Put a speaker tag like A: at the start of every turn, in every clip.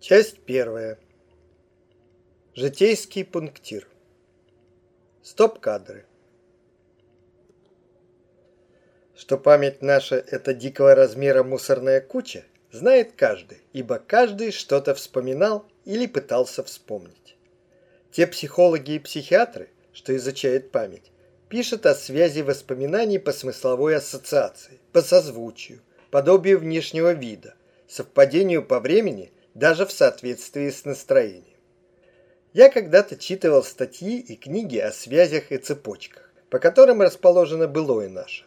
A: Часть первая. Житейский пунктир. Стоп-кадры. Что память наша – это дикого размера мусорная куча, знает каждый, ибо каждый что-то вспоминал или пытался вспомнить. Те психологи и психиатры, что изучают память, пишут о связи воспоминаний по смысловой ассоциации, по созвучию, подобию внешнего вида, совпадению по времени – даже в соответствии с настроением. Я когда-то читывал статьи и книги о связях и цепочках, по которым расположено былое наше.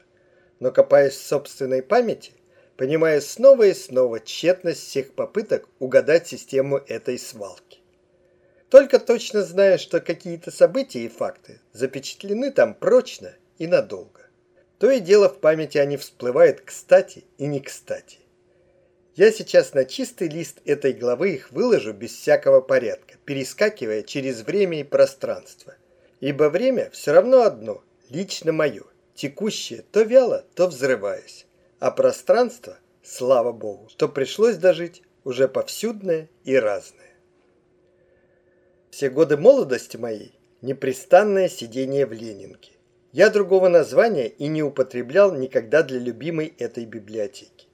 A: Но копаясь в собственной памяти, понимаю снова и снова тщетность всех попыток угадать систему этой свалки. Только точно знаю, что какие-то события и факты запечатлены там прочно и надолго. То и дело в памяти они всплывают кстати и не кстати. Я сейчас на чистый лист этой главы их выложу без всякого порядка, перескакивая через время и пространство. Ибо время все равно одно, лично мое, текущее то вяло, то взрываясь. А пространство, слава богу, что пришлось дожить, уже повсюдное и разное. Все годы молодости моей непрестанное сидение в Ленинке. Я другого названия и не употреблял никогда для любимой этой библиотеки.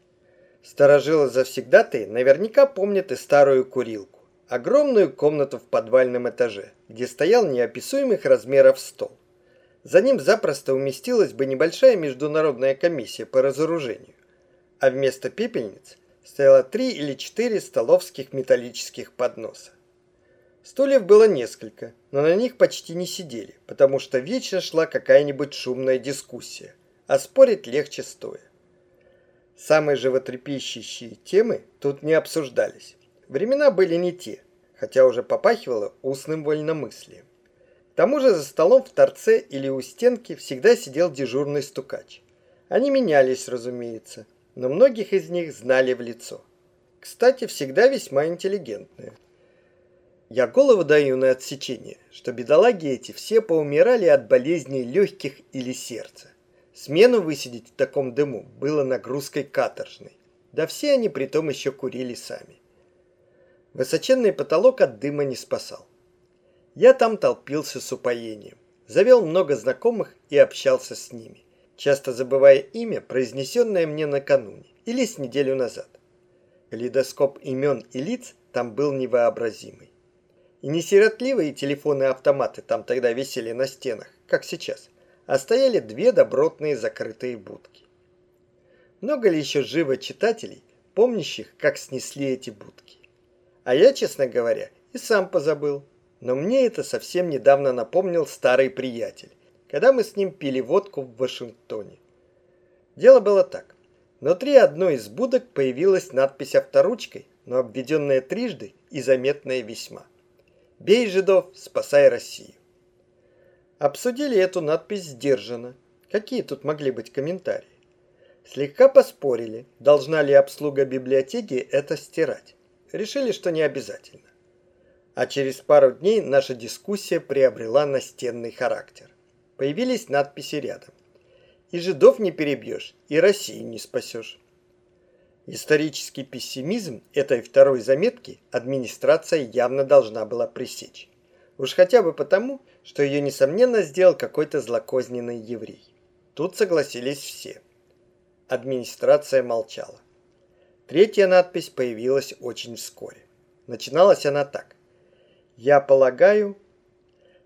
A: Старожилы завсегдатые наверняка помнят и старую курилку. Огромную комнату в подвальном этаже, где стоял неописуемых размеров стол. За ним запросто уместилась бы небольшая международная комиссия по разоружению. А вместо пепельниц стояло три или четыре столовских металлических подноса. Стульев было несколько, но на них почти не сидели, потому что вечно шла какая-нибудь шумная дискуссия, а спорить легче стоя. Самые животрепещущие темы тут не обсуждались. Времена были не те, хотя уже попахивало устным вольномыслием. К тому же за столом в торце или у стенки всегда сидел дежурный стукач. Они менялись, разумеется, но многих из них знали в лицо. Кстати, всегда весьма интеллигентные. Я голову даю на отсечение, что бедолаги эти все поумирали от болезней легких или сердца. Смену высидеть в таком дыму было нагрузкой каторжной. Да все они притом еще курили сами. Высоченный потолок от дыма не спасал. Я там толпился с упоением. Завел много знакомых и общался с ними, часто забывая имя, произнесенное мне накануне или с неделю назад. Калейдоскоп имен и лиц там был невообразимый. И не сиротливые телефоны-автоматы там тогда висели на стенах, как сейчас – а стояли две добротные закрытые будки. Много ли еще живо читателей, помнящих, как снесли эти будки? А я, честно говоря, и сам позабыл. Но мне это совсем недавно напомнил старый приятель, когда мы с ним пили водку в Вашингтоне. Дело было так. Внутри одной из будок появилась надпись авторучкой, но обведенная трижды и заметная весьма. «Бей жидов, спасай Россию». Обсудили эту надпись сдержанно. Какие тут могли быть комментарии? Слегка поспорили, должна ли обслуга библиотеки это стирать. Решили, что не обязательно. А через пару дней наша дискуссия приобрела настенный характер. Появились надписи рядом. И жидов не перебьешь, и Россию не спасешь. Исторический пессимизм этой второй заметки администрация явно должна была пресечь. Уж хотя бы потому, что ее, несомненно, сделал какой-то злокозненный еврей. Тут согласились все. Администрация молчала. Третья надпись появилась очень вскоре. Начиналась она так. «Я полагаю...»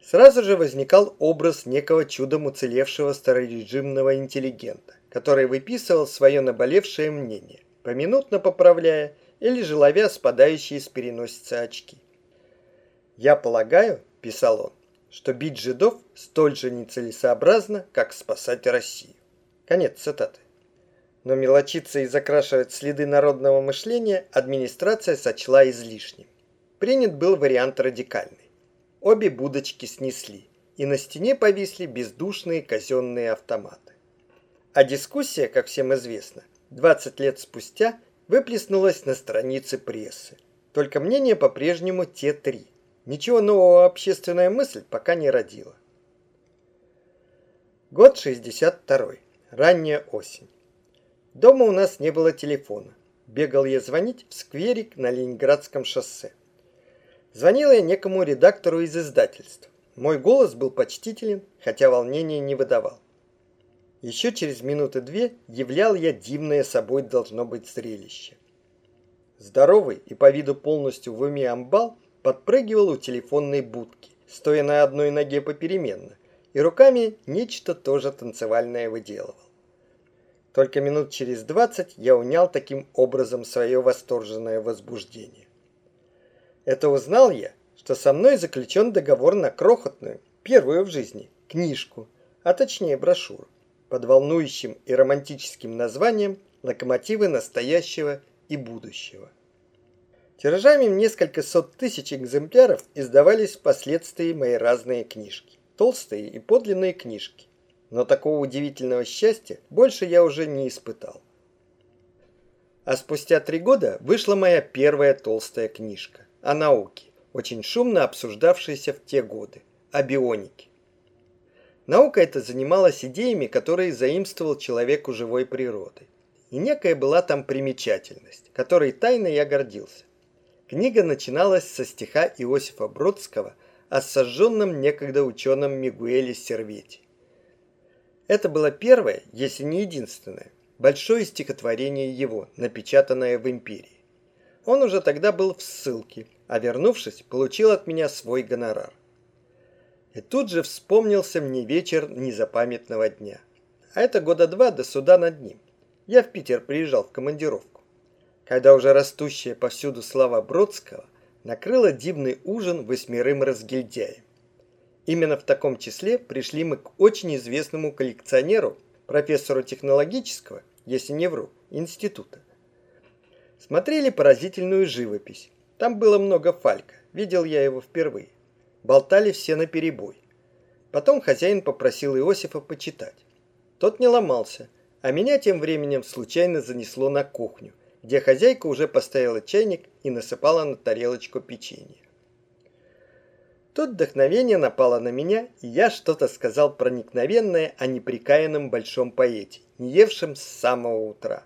A: Сразу же возникал образ некого чудом уцелевшего старорежимного интеллигента, который выписывал свое наболевшее мнение, поминутно поправляя или же ловя спадающие с переносицы очки. «Я полагаю, — писал он, — что бить жидов столь же нецелесообразно, как спасать Россию». Конец цитаты. Но мелочиться и закрашивать следы народного мышления администрация сочла излишним. Принят был вариант радикальный. Обе будочки снесли, и на стене повисли бездушные казенные автоматы. А дискуссия, как всем известно, 20 лет спустя выплеснулась на странице прессы. Только мнения по-прежнему те три. Ничего нового общественная мысль пока не родила. Год 62. Ранняя осень. Дома у нас не было телефона. бегал я звонить в скверик на Ленинградском шоссе. Звонил я некому редактору из издательства. Мой голос был почтителен, хотя волнения не выдавал. Еще через минуты две являл я дивное собой должно быть зрелище. Здоровый и по виду полностью в уме амбал подпрыгивал у телефонной будки, стоя на одной ноге попеременно, и руками нечто тоже танцевальное выделывал. Только минут через двадцать я унял таким образом свое восторженное возбуждение. Это узнал я, что со мной заключен договор на крохотную, первую в жизни, книжку, а точнее брошюру, под волнующим и романтическим названием «Локомотивы настоящего и будущего». Тиражами несколько сот тысяч экземпляров издавались впоследствии мои разные книжки, толстые и подлинные книжки. Но такого удивительного счастья больше я уже не испытал. А спустя три года вышла моя первая толстая книжка о науке, очень шумно обсуждавшейся в те годы, о бионике. Наука эта занималась идеями, которые заимствовал человек у живой природы. И некая была там примечательность, которой тайно я гордился. Книга начиналась со стиха Иосифа Бродского о сожженном некогда ученом Мигуэле Сервете. Это было первое, если не единственное, большое стихотворение его, напечатанное в империи. Он уже тогда был в ссылке, а вернувшись, получил от меня свой гонорар. И тут же вспомнился мне вечер незапамятного дня. А это года два до суда над ним. Я в Питер приезжал в командировку. Когда уже растущая повсюду слава Бродского накрыла дивный ужин восьмерым разгильдяем. Именно в таком числе пришли мы к очень известному коллекционеру, профессору технологического, если не вру, института – Смотрели поразительную живопись. Там было много фалька. Видел я его впервые. Болтали все на перебой. Потом хозяин попросил Иосифа почитать. Тот не ломался, а меня тем временем случайно занесло на кухню, где хозяйка уже поставила чайник и насыпала на тарелочку печенье. Тут вдохновение напало на меня, и я что-то сказал проникновенное о неприкаянном большом поэте, не евшем с самого утра.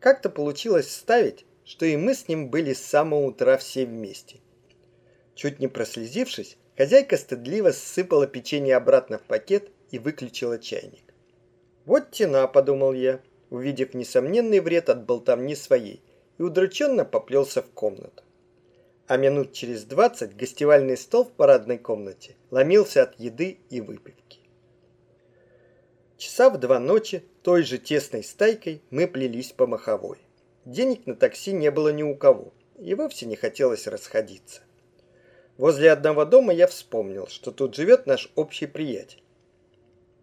A: Как-то получилось ставить, что и мы с ним были с самого утра все вместе. Чуть не прослезившись, хозяйка стыдливо сыпала печенье обратно в пакет и выключила чайник. Вот тена, подумал я, увидев несомненный вред от болтовни своей, и удрученно поплелся в комнату. А минут через двадцать гостевальный стол в парадной комнате ломился от еды и выпивки. Часа в два ночи той же тесной стайкой мы плелись по маховой. Денег на такси не было ни у кого, и вовсе не хотелось расходиться. Возле одного дома я вспомнил, что тут живет наш общий приятель.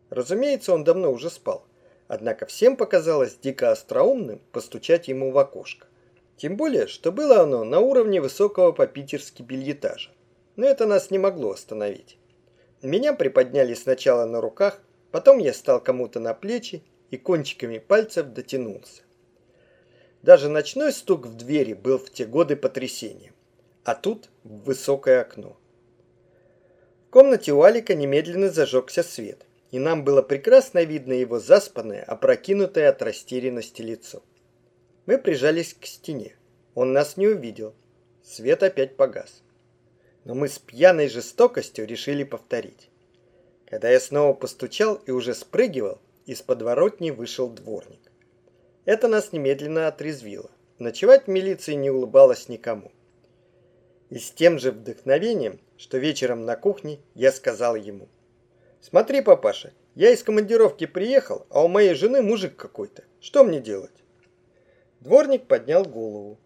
A: Разумеется, он давно уже спал, однако всем показалось дико остроумным постучать ему в окошко. Тем более, что было оно на уровне высокого по-питерски бельетажа. Но это нас не могло остановить. Меня приподняли сначала на руках, Потом я стал кому-то на плечи и кончиками пальцев дотянулся. Даже ночной стук в двери был в те годы потрясением. А тут высокое окно. В комнате у Алика немедленно зажегся свет, и нам было прекрасно видно его заспанное, опрокинутое от растерянности лицо. Мы прижались к стене. Он нас не увидел. Свет опять погас. Но мы с пьяной жестокостью решили повторить. Когда я снова постучал и уже спрыгивал, из подворотни вышел дворник. Это нас немедленно отрезвило. Ночевать в милиции не улыбалось никому. И с тем же вдохновением, что вечером на кухне, я сказал ему. «Смотри, папаша, я из командировки приехал, а у моей жены мужик какой-то. Что мне делать?» Дворник поднял голову.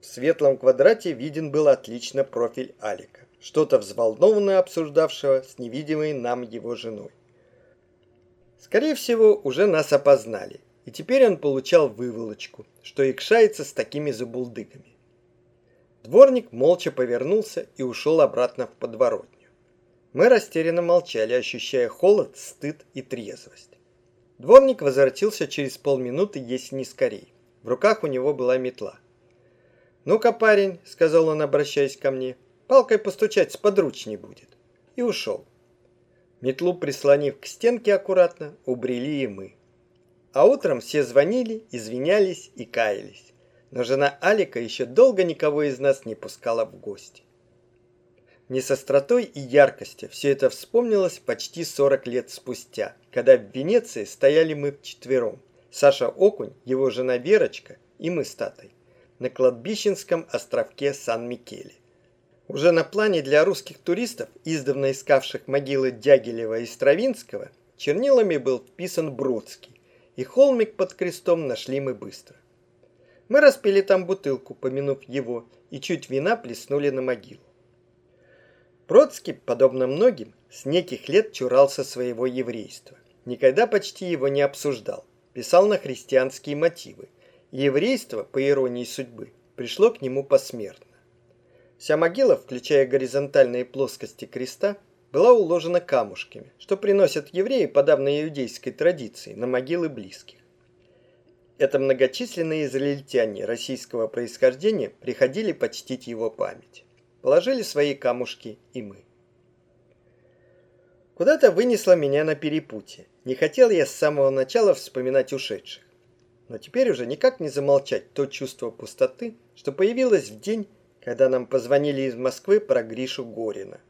A: В светлом квадрате виден был отлично профиль Алика что-то взволнованно обсуждавшего с невидимой нам его женой. Скорее всего, уже нас опознали, и теперь он получал выволочку, что икшается с такими забулдыгами. Дворник молча повернулся и ушел обратно в подворотню. Мы растерянно молчали, ощущая холод, стыд и трезвость. Дворник возвратился через полминуты, если не скорей. В руках у него была метла. «Ну-ка, парень», — сказал он, обращаясь ко мне, — Палкой постучать сподручней будет. И ушел. Метлу прислонив к стенке аккуратно, убрели и мы. А утром все звонили, извинялись и каялись. но жена Алика еще долго никого из нас не пускала в гости. Не со остротой и яркостью все это вспомнилось почти 40 лет спустя, когда в Венеции стояли мы вчетвером. Саша Окунь, его жена Верочка и мы с Татой на кладбищенском островке Сан-Микеле. Уже на плане для русских туристов, издавна искавших могилы Дягилева и Стравинского, чернилами был вписан Бродский, и холмик под крестом нашли мы быстро. Мы распили там бутылку, помянув его, и чуть вина плеснули на могилу. Бродский, подобно многим, с неких лет чурался своего еврейства. Никогда почти его не обсуждал, писал на христианские мотивы. еврейство, по иронии судьбы, пришло к нему посмертно. Вся могила, включая горизонтальные плоскости креста, была уложена камушками, что приносят евреи по давной иудейской традиции на могилы близких. Это многочисленные израильтяне российского происхождения приходили почтить его память. Положили свои камушки и мы. Куда-то вынесло меня на перепутье. Не хотел я с самого начала вспоминать ушедших. Но теперь уже никак не замолчать то чувство пустоты, что появилось в день, когда нам позвонили из Москвы про Гришу Горина.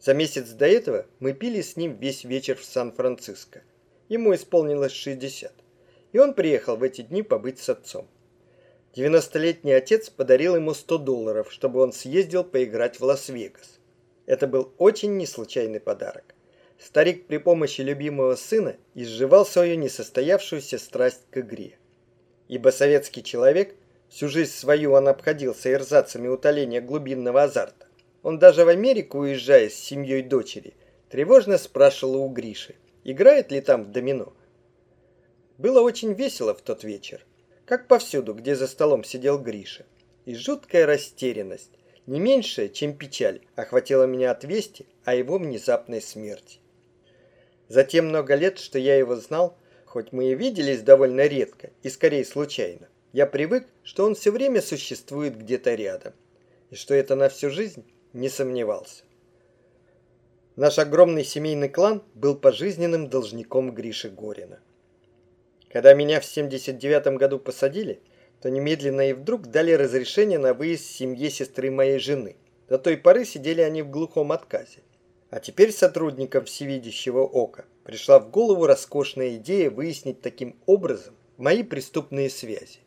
A: За месяц до этого мы пили с ним весь вечер в Сан-Франциско. Ему исполнилось 60 и он приехал в эти дни побыть с отцом. 90-летний отец подарил ему 100 долларов, чтобы он съездил поиграть в Лас-Вегас. Это был очень неслучайный подарок. Старик при помощи любимого сына изживал свою несостоявшуюся страсть к игре. Ибо советский человек, всю жизнь свою он обходился эрзацами утоления глубинного азарта. Он даже в Америку, уезжая с семьей дочери, тревожно спрашивал у Гриши, играет ли там в домино – было очень весело в тот вечер, как повсюду, где за столом сидел Гриша. И жуткая растерянность, не меньшая, чем печаль, охватила меня от вести о его внезапной смерти. За те много лет, что я его знал, хоть мы и виделись довольно редко и скорее случайно, я привык, что он все время существует где-то рядом, и что это на всю жизнь не сомневался. Наш огромный семейный клан был пожизненным должником Гриши Горина. Когда меня в 79 году посадили, то немедленно и вдруг дали разрешение на выезд семье сестры моей жены. До той поры сидели они в глухом отказе. А теперь сотрудникам всевидящего ока пришла в голову роскошная идея выяснить таким образом мои преступные связи.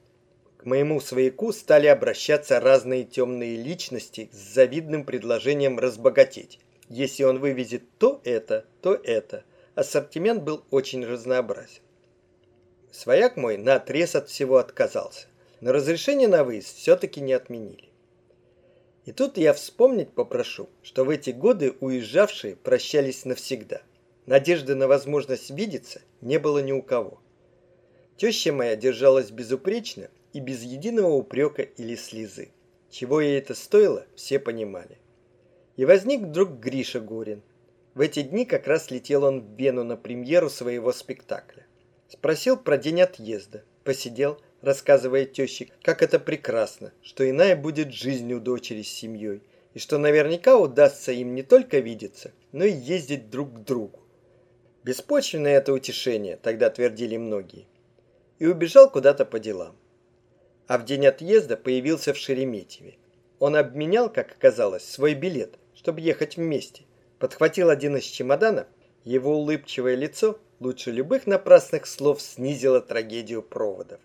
A: К моему свояку стали обращаться разные темные личности с завидным предложением разбогатеть. Если он вывезет то это, то это. Ассортимент был очень разнообразен. Свояк мой наотрез от всего отказался, но разрешение на выезд все-таки не отменили. И тут я вспомнить попрошу, что в эти годы уезжавшие прощались навсегда. Надежды на возможность видеться не было ни у кого. Теща моя держалась безупречно и без единого упрека или слезы. Чего ей это стоило, все понимали. И возник вдруг Гриша Горин. В эти дни как раз летел он в Вену на премьеру своего спектакля. Спросил про день отъезда. Посидел, рассказывая теще, как это прекрасно, что иная будет жизнь у дочери с семьей, и что наверняка удастся им не только видеться, но и ездить друг к другу. Беспочвенное это утешение, тогда твердили многие. И убежал куда-то по делам. А в день отъезда появился в Шереметьеве. Он обменял, как оказалось, свой билет, чтобы ехать вместе. Подхватил один из чемоданов, его улыбчивое лицо лучше любых напрасных слов снизила трагедию проводов.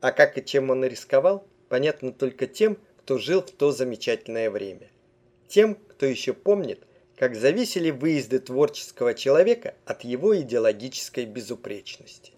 A: А как и чем он рисковал, понятно только тем, кто жил в то замечательное время. Тем, кто еще помнит, как зависели выезды творческого человека от его идеологической безупречности.